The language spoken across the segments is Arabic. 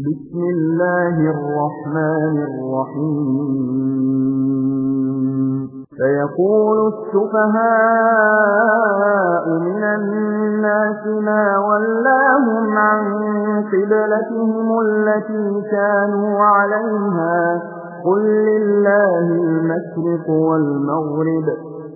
بسم الله الرحمن الرحيم. فيقول السفهاء من الناس ما ولاهم عن قبلتهم التي كانوا عليها. قل لله المشرق والمغرب.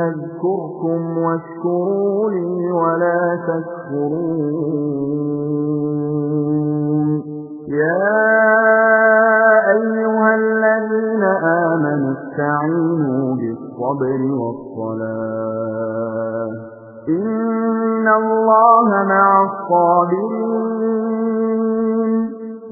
أذكركم واشكروا لي ولا تكفرون. يا أيها الذين آمنوا استعينوا بالصبر والصلاة. إن الله مع الصابرين.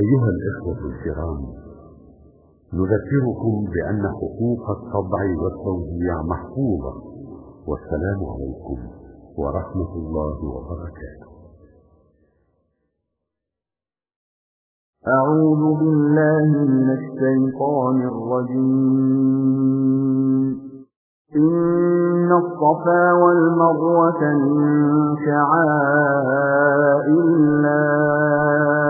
أيها الإخوة الكرام نذكركم بأن حقوق الطبع والتوزيع محفوظة والسلام عليكم ورحمة الله وبركاته. أعوذ بالله من الشيطان الرجيم. إن الصفا والمروة من شعائر الله.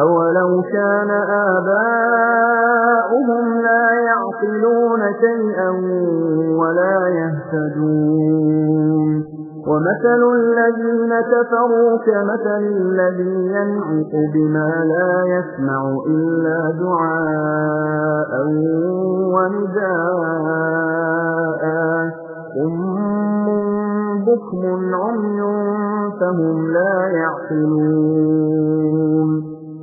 أولو كان آباؤهم لا يعقلون شيئا ولا يهتدون ومثل الذين كفروا كمثل الذي ينعق بما لا يسمع إلا دعاء ونداء أم بكم عمي فهم لا يعقلون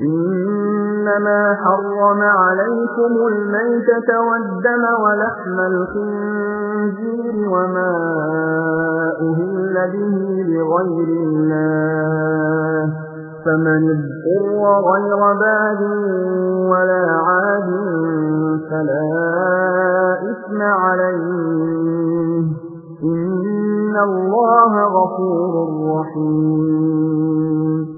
إنما حرم عليكم الميتة والدم ولحم الخنزير وما أهل به لغير الله فمن اذكر غير باد ولا عاد فلا إثم عليه. إن الله غفور رحيم.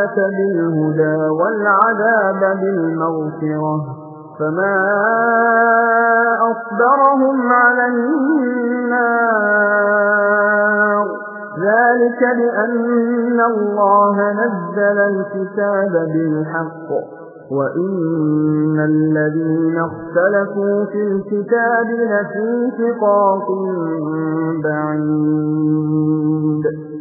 الضلالة بالهدى والعذاب بالمغفرة فما أصبرهم على النار ذلك بأن الله نزل الكتاب بالحق وإن الذين اختلفوا في الكتاب لفي شقاق بعيد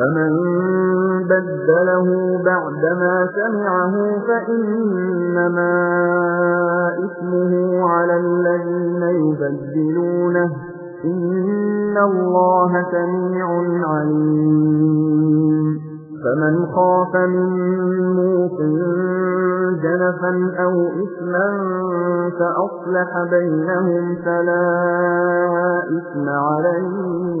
فمن بدله بعدما سمعه فإنما إثمه على الذين يبدلونه. إن الله سميع عليم. فمن خاف من موق جنفا أو إثما فأصلح بينهم فلا إثم عليه.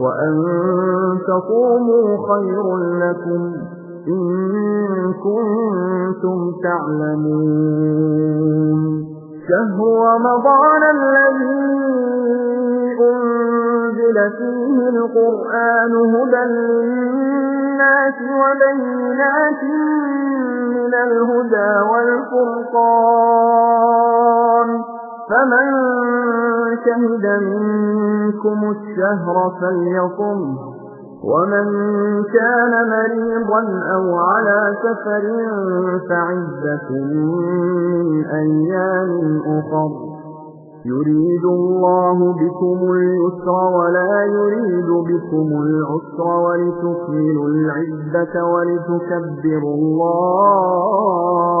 وأن تقوموا خير لكم إن كنتم تعلمون شهر رمضان الذي أنزل فيه القرآن هدى للناس وبينات من الهدى والفرقان فمن شهد منكم الشهر فليصم ومن كان مريضا أو على سفر فعزة من أيام أخر. يريد الله بكم اليسر ولا يريد بكم العسر ولتكملوا العزة ولتكبروا الله.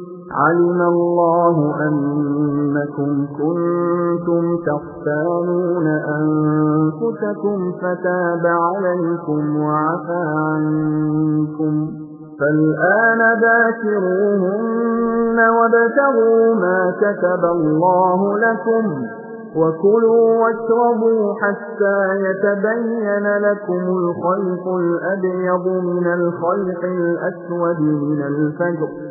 علم الله أنكم كنتم تختانون أنفسكم فتاب عليكم وعفى عنكم فالآن باكروهن وابتغوا ما كتب الله لكم وكلوا واشربوا حتى يتبين لكم الخيط الأبيض من الخيط الأسود من الفجر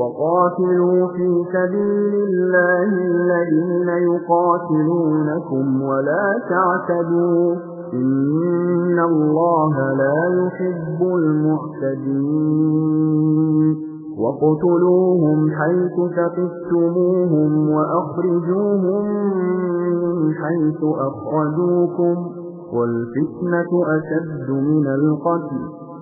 وقاتلوا في سبيل الله الذين يقاتلونكم ولا تعتدوا إن الله لا يحب المعتدين. وقتلوهم حيث تقفتموهم وأخرجوهم من حيث أخرجوكم والفتنة أشد من القتل.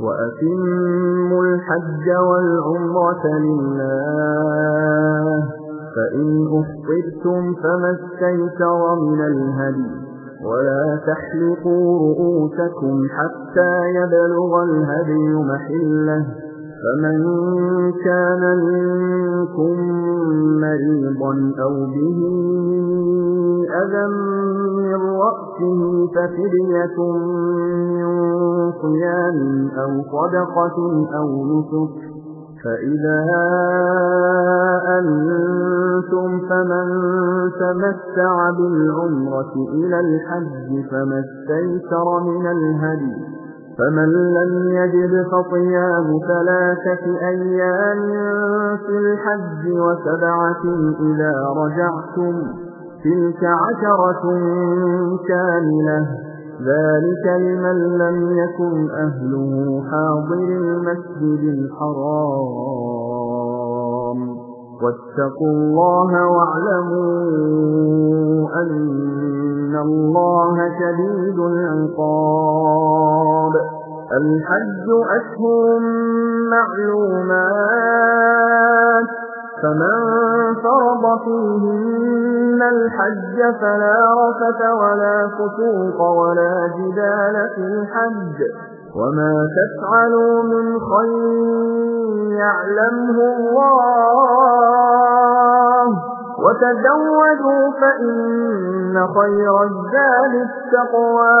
وأتموا الحج والعمرة لله. فإن أفطرتم فما استيسر من الهدي. ولا تحلقوا رؤوسكم حتى يبلغ الهدي محلة. فمن كان منكم مريضا أو به أذى من رأسه ففدية من صيام أو صدقة أو نسك فإذا أنتم فمن تمتع بالعمرة إلى الحج فما استيسر من الهدي فمن لم يجد فصيام ثلاثة أيام في الحج وسبعة إذا رجعتم تلك عشرة كاملة ذلك لمن لم يكن أهله حاضر المسجد الحرام واتقوا الله واعلموا أن الله شديد العقاب الحج أشهر معلومات فمن فرض فيهن الحج فلا رفت ولا فسوق ولا جدال في الحج وما تفعلوا من خير يعلمه الله. وتزودوا فإن خير الزاد التقوى.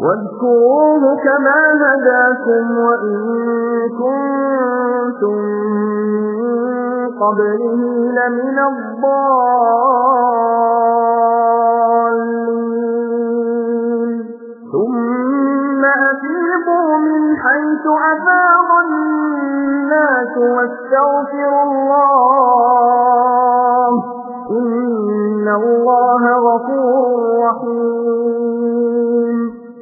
واذكروه كما هداكم وإن كنتم قبله لمن الضالين. ثم أفيضوا من حيث أفاض الناس واستغفروا الله. إن الله غفور رحيم.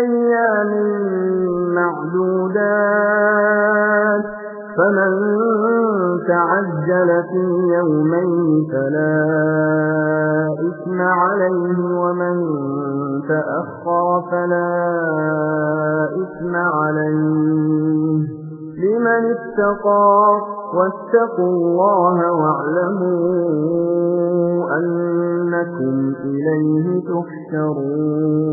أيام معدودات فمن تعجل في يومين فلا إثم عليه ومن تأخر فلا إثم عليه. لمن اتقى واتقوا الله واعلموا أنكم إليه تحشرون.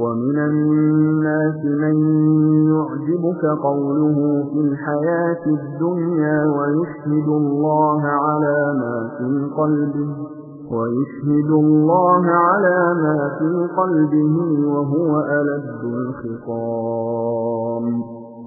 ومن الناس من يعجبك قوله في الحياة الدنيا ويشهد الله على ما في قلبه ويشهد الله على ما في قلبه وهو ألد الخصام.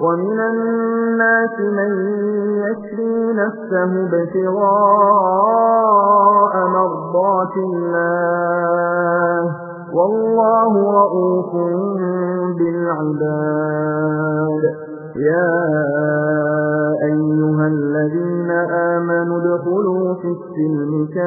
ومن الناس من يشري نفسه ابتغاء مرضات الله والله رؤوف بالعباد. يا أيها الذين آمنوا ادخلوا في السلم كافة.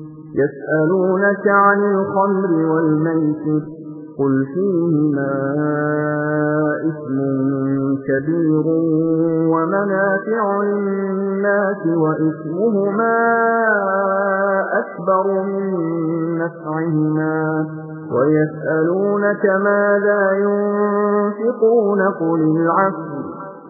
يسألونك عن الخمر والميسر قل فيهما إثم كبير ومنافع للناس وإثمهما أكبر من نفعهما ويسألونك ماذا ينفقون قل العفو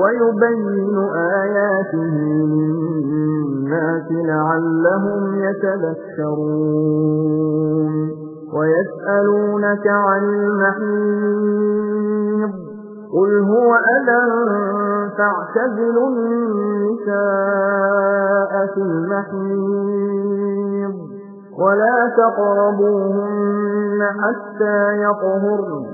ويبين آياته للناس لعلهم يتذكرون ويسألونك عن المحيط قل هو أذى فاعتزلوا النساء في المحيط ولا تقربوهن حتى يطهرن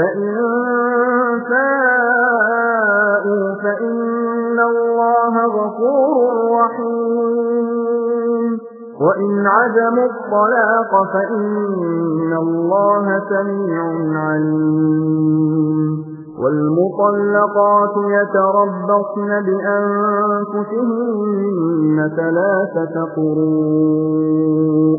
فإن فاءوا فإن الله غفور رحيم وإن عزموا الطلاق فإن الله سميع عليم والمطلقات يتربصن بأنفسهن ثلاثة قروء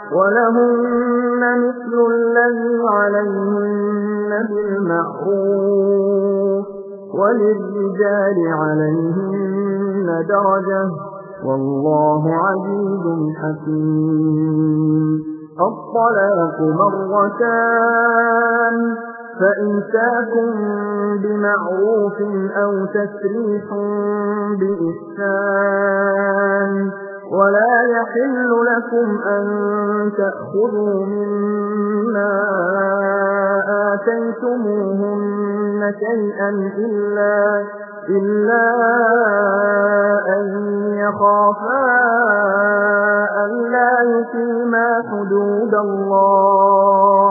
ولهن مثل الذي عليهن بالمعروف وللرجال عليهن درجة والله عزيز حكيم. الطلاق مرتان فإنساكم بمعروف أو تسريح بإحسان. ولا يحل لكم أن تأخذوا مما آتيتموهن شيئا إلا, إلا أن يخافا ألا يقيما حدود الله.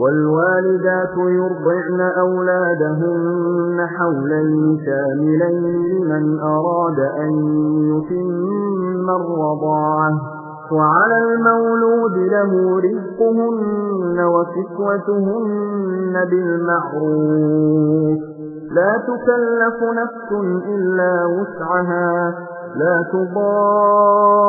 والوالدات يرضعن أولادهن حولين كاملين لمن أراد أن يتم الرضاعة. وعلى المولود له رزقهن وكسوتهن بالمعروف. لا تكلف نفس إلا وسعها. لا تضار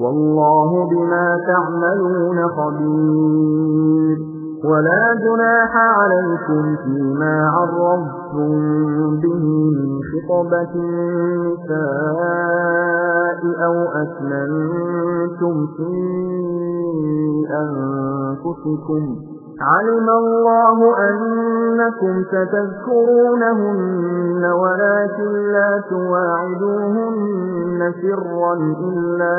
والله بما تعملون خبير. ولا جناح عليكم فيما عرضتم به من خطبة النساء أو أسلمتم في أنفسكم. علم الله أنكم ستذكرونهن ولكن لا تواعدوهن سرا إلا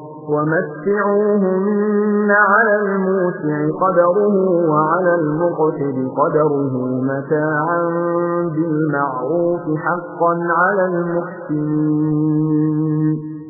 ومتعوهن على الموسع قدره وعلى المقتد قدره متاعا بالمعروف حقا على المحسنين.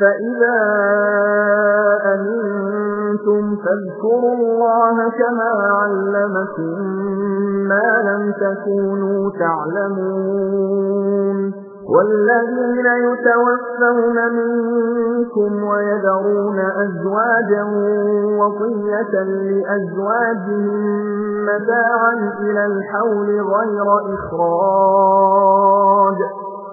فإذا أمنتم فاذكروا الله كما علمكم ما لم تكونوا تعلمون. والذين يتوفون منكم ويذرون أزواجا وصية لأزواجهم متاعا إلى الحول غير إخراج.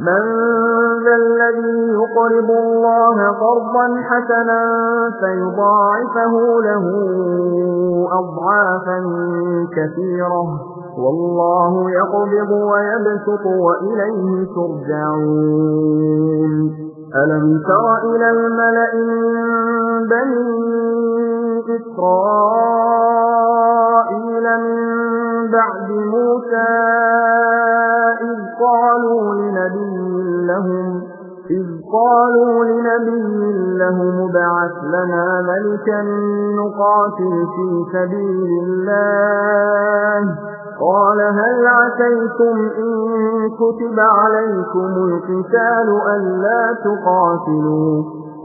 من ذا الذي يقرض الله قرضا حسنا فيضاعفه له أضعافا كثيرة. والله يقبض ويبسط وإليه ترجعون. ألم تر إلى الملأ من بني إسرائيل من بعد موسى إذ قالوا لنبي لهم إذ قالوا لنبي لهم ابعث لنا ملكا نقاتل في سبيل الله. قال هل عسيتم إن كتب عليكم القتال ألا تقاتلوا؟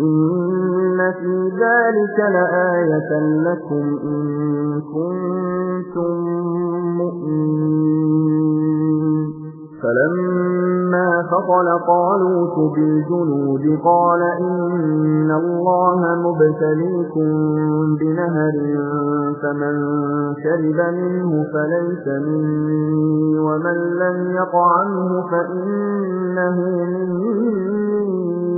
إن في ذلك لآية لكم إن كنتم مؤمنين فلما فصل طالوت بالجنود قال إن الله مبتليكم بنهر فمن شرب منه فليس مني ومن لم يطعمه فإنه مني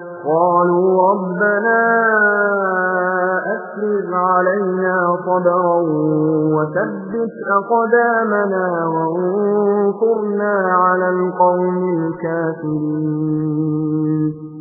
قالوا ربنا أسرغ علينا صبرا وثبت أقدامنا وانصرنا على القوم الكافرين.